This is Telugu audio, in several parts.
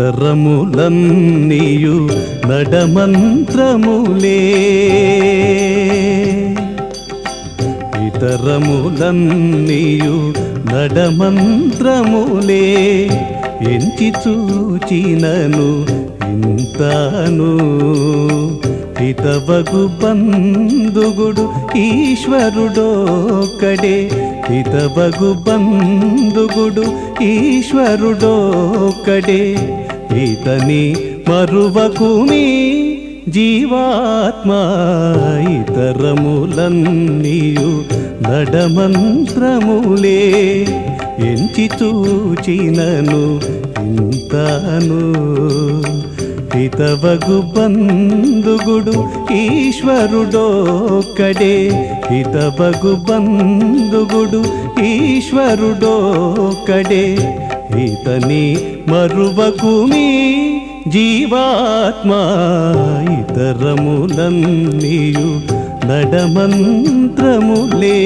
ఇతరములన్నీయు నడమంత్రములే. ఇతరములన్నీయు నడమంత్రములే. ఎంచి చూచినను ఇంతాను. హితవగు బంధుగుడు ఈశ్వరుడోకడే. హితవగు బంధుగుడు ఈశ్వరుడోకడే. ఇతని మరువకుమి జీవాత్మ ఇతరములన్నీయు నడమంత్రములే ఎంచి చూచినను ఇంతను. హితవగు బంధుగుడు ఈశ్వరుడోక్కడే. హితవగు బంధుగుడు ఈశ్వరుడోక్కడే. ఇతని మరువకుమి జీవాత్మ ఇతరములన్నీయు నడమంత్రములే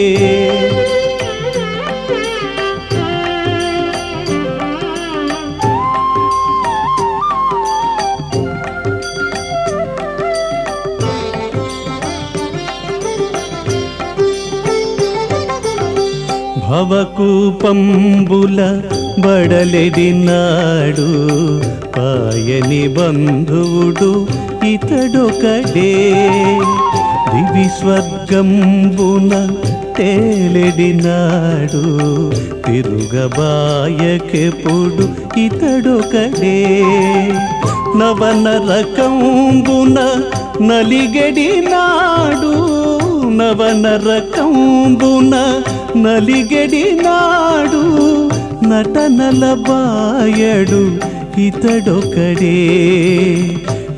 భవకూపంబుల బడలెడినాడు పాయని బంధువుడు ఇతడొకడే. దివి స్వర్గంబున తేలెడినాడు తిరుగబాయకెప్పుడు ఇతడొకడే. నవనరకంబున నలిగెడినాడు నవనరకంబున నలిగెడినాడు నటనల బాయడు ఇతడొకడే.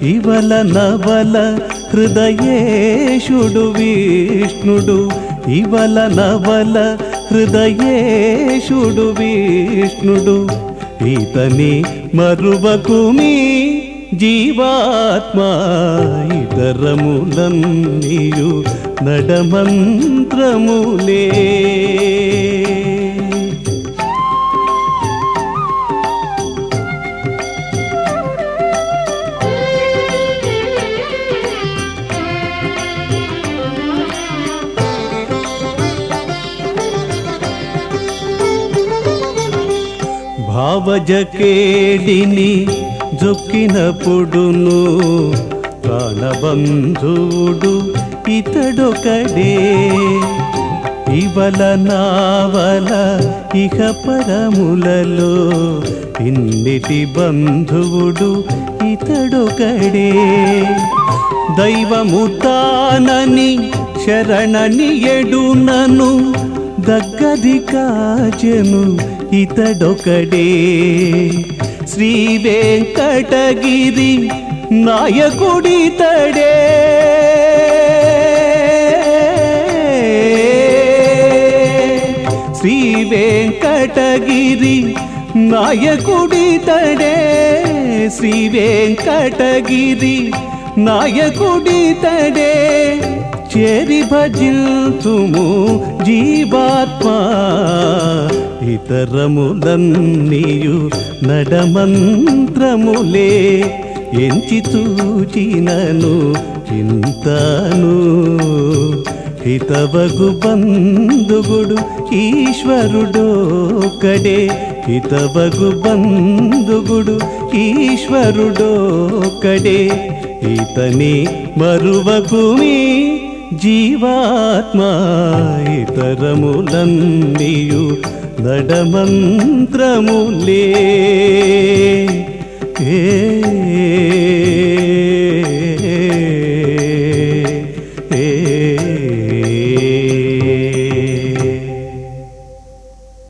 ఇవల నవల హృదయేశుడు విష్ణుడు ఇవల నవల హృదయేశుడు విష్ణుడు. ఇతని మరువకుమి జీవాత్మ ఇతరములన్నీయు నడమంత్రములే భావజకేడిని జొక్కినప్పుడును ప్రాణబంధువుడు ఇతడొకడే. ఇవల నావల ఇహ పరములలో ఇన్నిటి బంధువుడు ఇతడొకడే. దైవము తానని శరణని ఎడునను దగ్గది కాచెను ఇతడొకడే. శ్రీ వెంకటగిరి నాయకుడితడే శ్రీ వెంకటగిరి నాయకుడితడే శ్రీ వెంకటగిరి నాయకుడితడే చేరి భజిల్తుము జీవాత్మ ఇతరములన్నీయు నడమంత్రములే ఎంచి చూచినను చింతను. హితవగు బంధుగుడు ఈశ్వరుడోకడే హితవగు బంధుగుడు ఈశ్వరుడోకడే ఇతని మరువకుమి జీవాత్మ ఇతరములన్నీయు నడమంత్రములే. ఏ